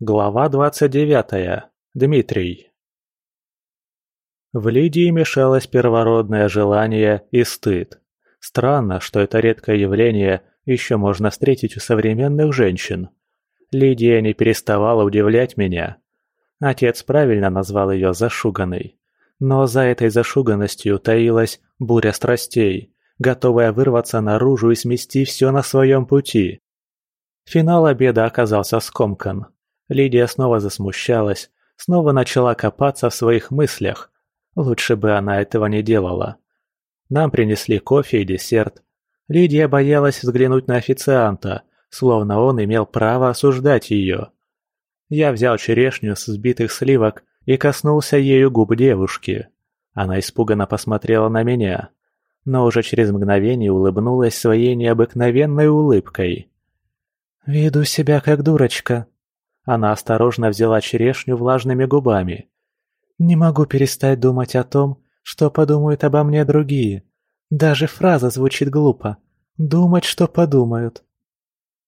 Глава двадцать девятая. Дмитрий. В Лидии мешалось первородное желание и стыд. Странно, что это редкое явление еще можно встретить у современных женщин. Лидия не переставала удивлять меня. Отец правильно назвал ее зашуганной. Но за этой зашуганностью таилась буря страстей, готовая вырваться наружу и смести все на своем пути. Финал обеда оказался скомкан. Лидия снова засмущалась, снова начала копаться в своих мыслях. Лучше бы она этого не делала. Нам принесли кофе и десерт. Лидия боялась взглянуть на официанта, словно он имел право осуждать ее. Я взял черешню с взбитых сливок и коснулся ею губ девушки. Она испуганно посмотрела на меня, но уже через мгновение улыбнулась своей необыкновенной улыбкой. «Веду себя как дурочка». Она осторожно взяла черешню влажными губами. «Не могу перестать думать о том, что подумают обо мне другие. Даже фраза звучит глупо. Думать, что подумают».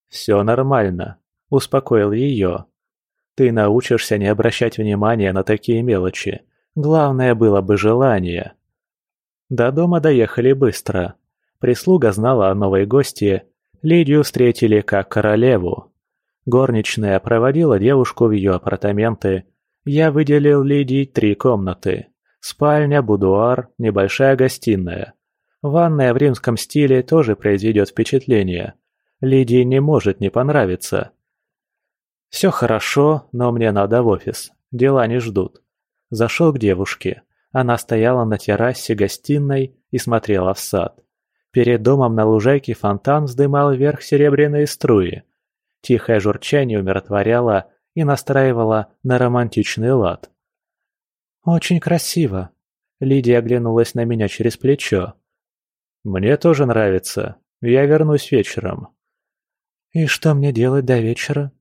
«Все нормально», — успокоил ее. «Ты научишься не обращать внимания на такие мелочи. Главное было бы желание». До дома доехали быстро. Прислуга знала о новой гости Лидию встретили как королеву. Горничная проводила девушку в ее апартаменты. Я выделил Лидии три комнаты. Спальня, будуар, небольшая гостиная. Ванная в римском стиле тоже произведет впечатление. Лидии не может не понравиться. Все хорошо, но мне надо в офис. Дела не ждут. Зашел к девушке. Она стояла на террасе гостиной и смотрела в сад. Перед домом на лужайке фонтан вздымал вверх серебряные струи. Тихое журчание умиротворяло и настраивало на романтичный лад. «Очень красиво», — Лидия оглянулась на меня через плечо. «Мне тоже нравится. Я вернусь вечером». «И что мне делать до вечера?»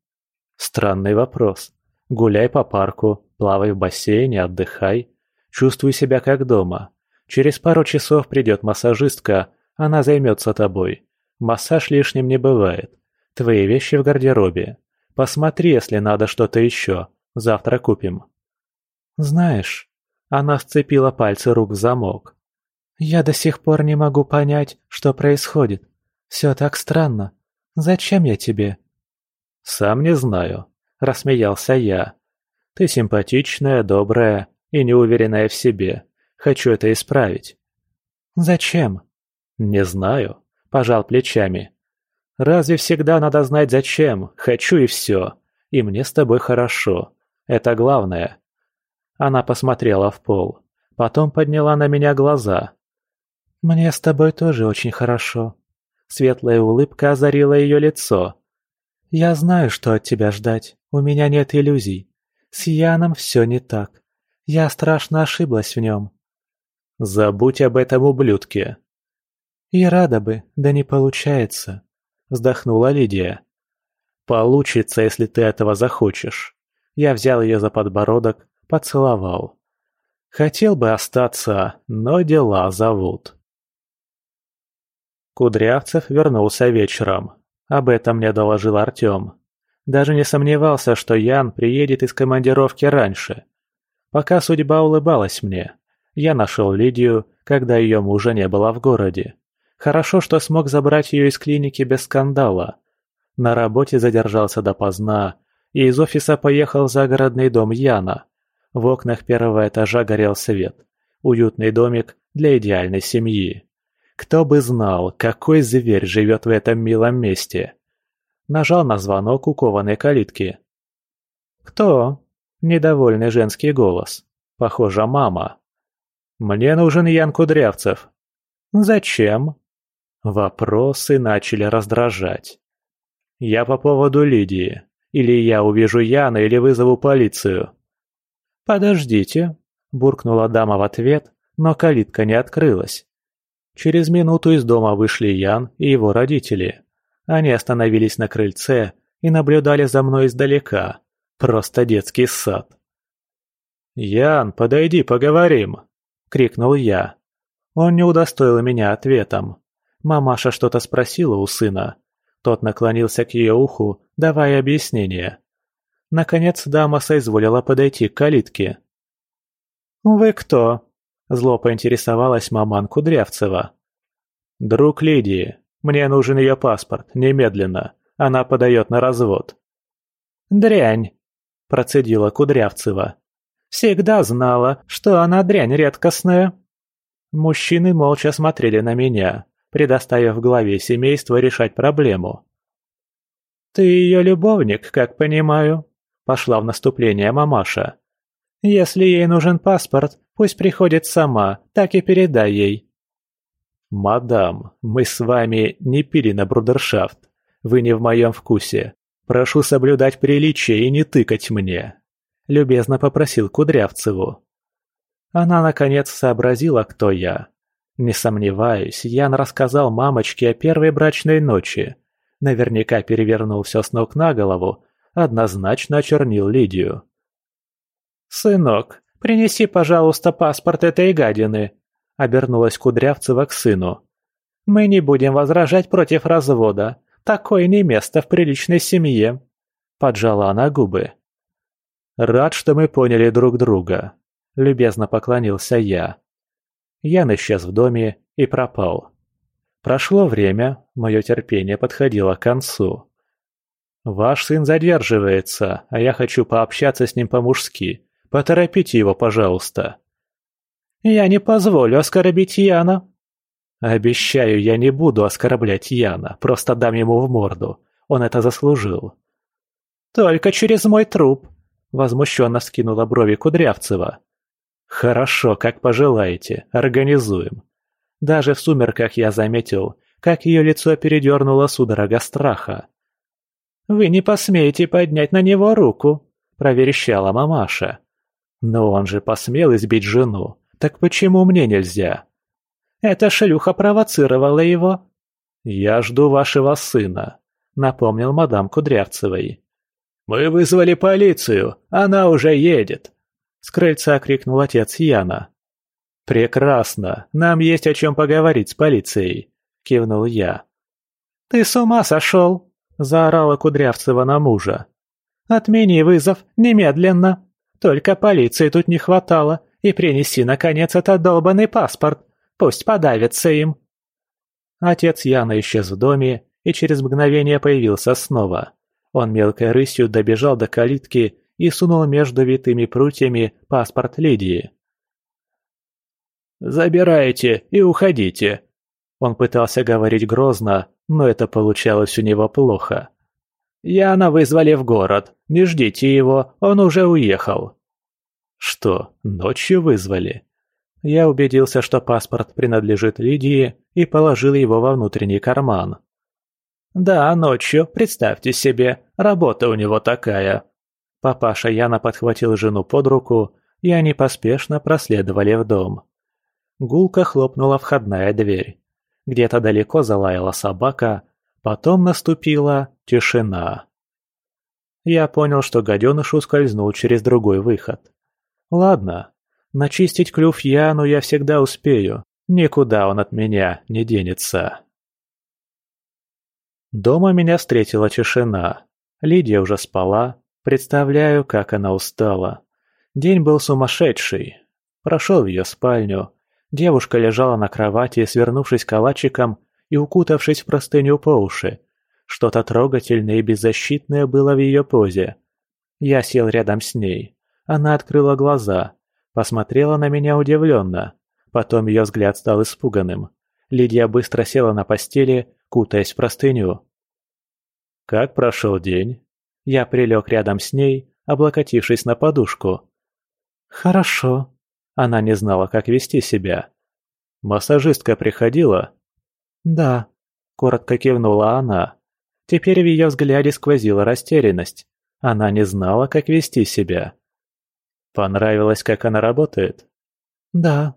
«Странный вопрос. Гуляй по парку, плавай в бассейне, отдыхай. Чувствуй себя как дома. Через пару часов придет массажистка, она займется тобой. Массаж лишним не бывает. Твои вещи в гардеробе. Посмотри, если надо что-то еще. Завтра купим». «Знаешь...» Она сцепила пальцы рук в замок. «Я до сих пор не могу понять, что происходит. Все так странно. Зачем я тебе?» «Сам не знаю», — рассмеялся я. «Ты симпатичная, добрая и неуверенная в себе. Хочу это исправить». «Зачем?» «Не знаю», – пожал плечами. «Разве всегда надо знать зачем? Хочу и все. И мне с тобой хорошо. Это главное». Она посмотрела в пол. Потом подняла на меня глаза. «Мне с тобой тоже очень хорошо». Светлая улыбка озарила ее лицо. «Я знаю, что от тебя ждать. У меня нет иллюзий. С Яном все не так. Я страшно ошиблась в нем». «Забудь об этом ублюдке», «И рада бы, да не получается», — вздохнула Лидия. «Получится, если ты этого захочешь». Я взял ее за подбородок, поцеловал. Хотел бы остаться, но дела зовут. Кудрявцев вернулся вечером. Об этом мне доложил Артем. Даже не сомневался, что Ян приедет из командировки раньше. Пока судьба улыбалась мне. Я нашел Лидию, когда ее мужа не было в городе. Хорошо, что смог забрать ее из клиники без скандала. На работе задержался допоздна и из офиса поехал в загородный дом Яна. В окнах первого этажа горел свет. Уютный домик для идеальной семьи. Кто бы знал, какой зверь живет в этом милом месте. Нажал на звонок у кованой калитки. «Кто?» – недовольный женский голос. Похоже, мама. «Мне нужен Ян Кудрявцев». «Зачем?» Вопросы начали раздражать. «Я по поводу Лидии. Или я увижу Яна, или вызову полицию». «Подождите», – буркнула дама в ответ, но калитка не открылась. Через минуту из дома вышли Ян и его родители. Они остановились на крыльце и наблюдали за мной издалека. Просто детский сад. «Ян, подойди, поговорим!» – крикнул я. Он не удостоил меня ответом. Мамаша что-то спросила у сына. Тот наклонился к ее уху, давая объяснение. Наконец дама соизволила подойти к калитке. «Вы кто?» – зло поинтересовалась маман Кудрявцева. «Друг Лидии. Мне нужен ее паспорт, немедленно. Она подает на развод». «Дрянь!» – процедила Кудрявцева. «Всегда знала, что она дрянь редкостная». Мужчины молча смотрели на меня, предоставив главе семейства решать проблему. «Ты ее любовник, как понимаю?» – пошла в наступление мамаша. «Если ей нужен паспорт, пусть приходит сама, так и передай ей». «Мадам, мы с вами не пили на брудершафт. Вы не в моем вкусе. Прошу соблюдать приличие и не тыкать мне», – любезно попросил Кудрявцеву. Она, наконец, сообразила, кто я. Не сомневаюсь, Ян рассказал мамочке о первой брачной ночи. Наверняка перевернул все с ног на голову, однозначно очернил Лидию. «Сынок, принеси, пожалуйста, паспорт этой гадины», — обернулась Кудрявцева к сыну. «Мы не будем возражать против развода. Такое не место в приличной семье», — поджала она губы. «Рад, что мы поняли друг друга», — любезно поклонился я. Ян исчез в доме и пропал. Прошло время, мое терпение подходило к концу. «Ваш сын задерживается, а я хочу пообщаться с ним по-мужски. Поторопите его, пожалуйста». «Я не позволю оскорбить Яна». «Обещаю, я не буду оскорблять Яна, просто дам ему в морду. Он это заслужил». «Только через мой труп», — возмущенно скинула брови Кудрявцева. «Хорошо, как пожелаете, организуем». Даже в сумерках я заметил, как ее лицо передернуло судорога страха. «Вы не посмеете поднять на него руку», — проверещала мамаша. «Но он же посмел избить жену, так почему мне нельзя?» «Эта шлюха провоцировала его». «Я жду вашего сына», — напомнил мадам Кудрявцевой. «Мы вызвали полицию, она уже едет», — с крыльца крикнул отец Яна. «Прекрасно, нам есть о чем поговорить с полицией», — кивнул я. «Ты с ума сошел?» — заорала Кудрявцева на мужа. «Отмени вызов, немедленно. Только полиции тут не хватало, и принеси, наконец, этот долбанный паспорт. Пусть подавится им». Отец Яна исчез в доме и через мгновение появился снова. Он мелкой рысью добежал до калитки и сунул между витыми прутьями паспорт Лидии. «Забирайте и уходите!» Он пытался говорить грозно, но это получалось у него плохо. «Яна вызвали в город. Не ждите его, он уже уехал». «Что, ночью вызвали?» Я убедился, что паспорт принадлежит Лидии и положил его во внутренний карман. «Да, ночью, представьте себе, работа у него такая», Папаша Яна подхватил жену под руку, и они поспешно проследовали в дом. Гулко хлопнула входная дверь. Где-то далеко залаяла собака, потом наступила тишина. Я понял, что гаденыш ускользнул через другой выход. Ладно, начистить клюв Яну я всегда успею, никуда он от меня не денется. Дома меня встретила тишина. Лидия уже спала, Представляю, как она устала. День был сумасшедший. Прошел в ее спальню. Девушка лежала на кровати, свернувшись калачиком и укутавшись в простыню по уши. Что-то трогательное и беззащитное было в ее позе. Я сел рядом с ней. Она открыла глаза, посмотрела на меня удивленно. Потом ее взгляд стал испуганным. Лидия быстро села на постели, кутаясь в простыню. «Как прошел день?» Я прилег рядом с ней, облокотившись на подушку. «Хорошо». Она не знала, как вести себя. «Массажистка приходила?» «Да», — коротко кивнула она. Теперь в ее взгляде сквозила растерянность. Она не знала, как вести себя. «Понравилось, как она работает?» «Да».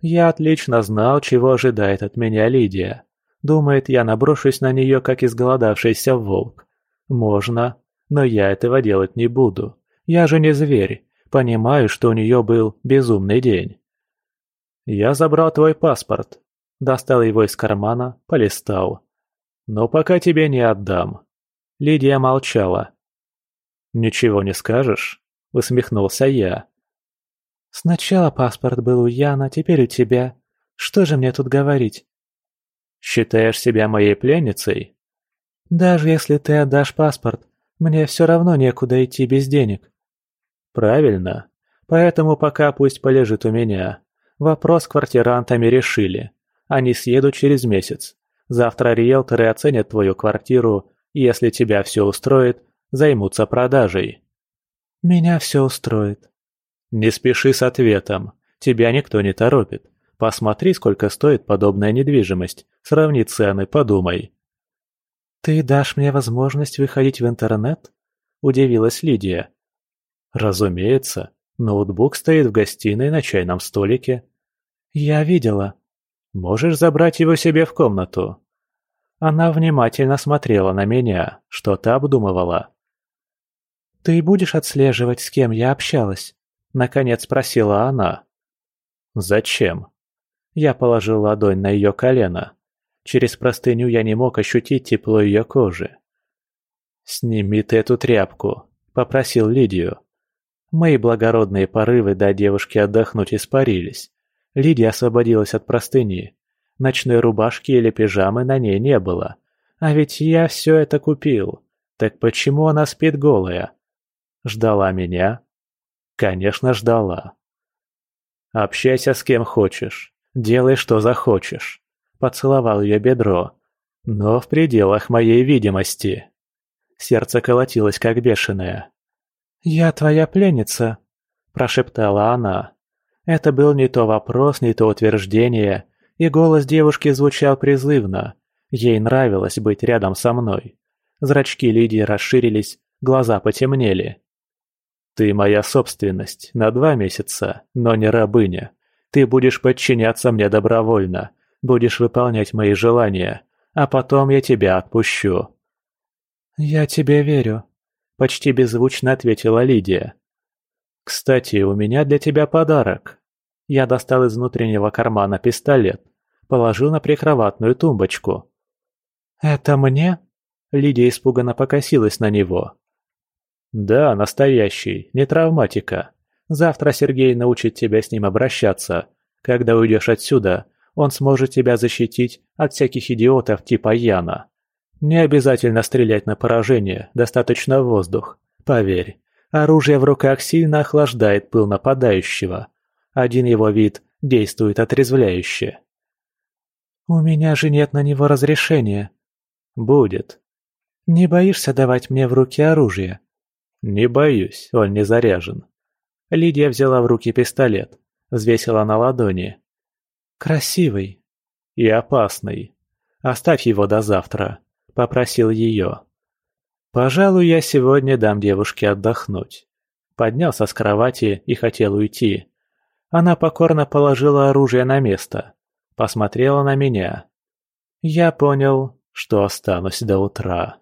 Я отлично знал, чего ожидает от меня Лидия. Думает, я наброшусь на нее, как изголодавшийся волк. Можно, но я этого делать не буду. Я же не зверь. Понимаю, что у нее был безумный день. Я забрал твой паспорт. Достал его из кармана, полистал. Но пока тебе не отдам. Лидия молчала. «Ничего не скажешь?» – усмехнулся я. «Сначала паспорт был у Яна, теперь у тебя. Что же мне тут говорить?» «Считаешь себя моей пленницей?» «Даже если ты отдашь паспорт, мне все равно некуда идти без денег». «Правильно. Поэтому пока пусть полежит у меня. Вопрос с квартирантами решили. Они съедут через месяц. Завтра риэлторы оценят твою квартиру, и если тебя все устроит, займутся продажей». «Меня все устроит». «Не спеши с ответом. Тебя никто не торопит. Посмотри, сколько стоит подобная недвижимость. Сравни цены, подумай». «Ты дашь мне возможность выходить в интернет?» – удивилась Лидия. «Разумеется. Ноутбук стоит в гостиной на чайном столике». «Я видела». «Можешь забрать его себе в комнату». Она внимательно смотрела на меня, что-то обдумывала. «Ты будешь отслеживать, с кем я общалась?» – наконец спросила она. «Зачем?» Я положил ладонь на ее колено. Через простыню я не мог ощутить тепло ее кожи. «Сними ты эту тряпку», – попросил Лидию. Мои благородные порывы дать девушке отдохнуть испарились. Лидия освободилась от простыни. Ночной рубашки или пижамы на ней не было. А ведь я все это купил. Так почему она спит голая? Ждала меня? Конечно, ждала. Общайся с кем хочешь. Делай, что захочешь. Поцеловал ее бедро. Но в пределах моей видимости. Сердце колотилось, как бешеное. «Я твоя пленница», – прошептала она. Это был не то вопрос, не то утверждение, и голос девушки звучал призывно. Ей нравилось быть рядом со мной. Зрачки Лидии расширились, глаза потемнели. «Ты моя собственность на два месяца, но не рабыня. Ты будешь подчиняться мне добровольно, будешь выполнять мои желания, а потом я тебя отпущу». «Я тебе верю», – почти беззвучно ответила Лидия. «Кстати, у меня для тебя подарок». Я достал из внутреннего кармана пистолет, положил на прикроватную тумбочку. «Это мне?» Лидия испуганно покосилась на него. «Да, настоящий, не травматика. Завтра Сергей научит тебя с ним обращаться. Когда уйдешь отсюда, он сможет тебя защитить от всяких идиотов типа Яна. Не обязательно стрелять на поражение, достаточно воздух. Поверь, оружие в руках сильно охлаждает пыл нападающего. Один его вид действует отрезвляюще. «У меня же нет на него разрешения». «Будет». «Не боишься давать мне в руки оружие?» «Не боюсь, он не заряжен». Лидия взяла в руки пистолет, взвесила на ладони. «Красивый». «И опасный. Оставь его до завтра», — попросил ее. «Пожалуй, я сегодня дам девушке отдохнуть». Поднялся с кровати и хотел уйти. Она покорно положила оружие на место посмотрела на меня. Я понял, что останусь до утра.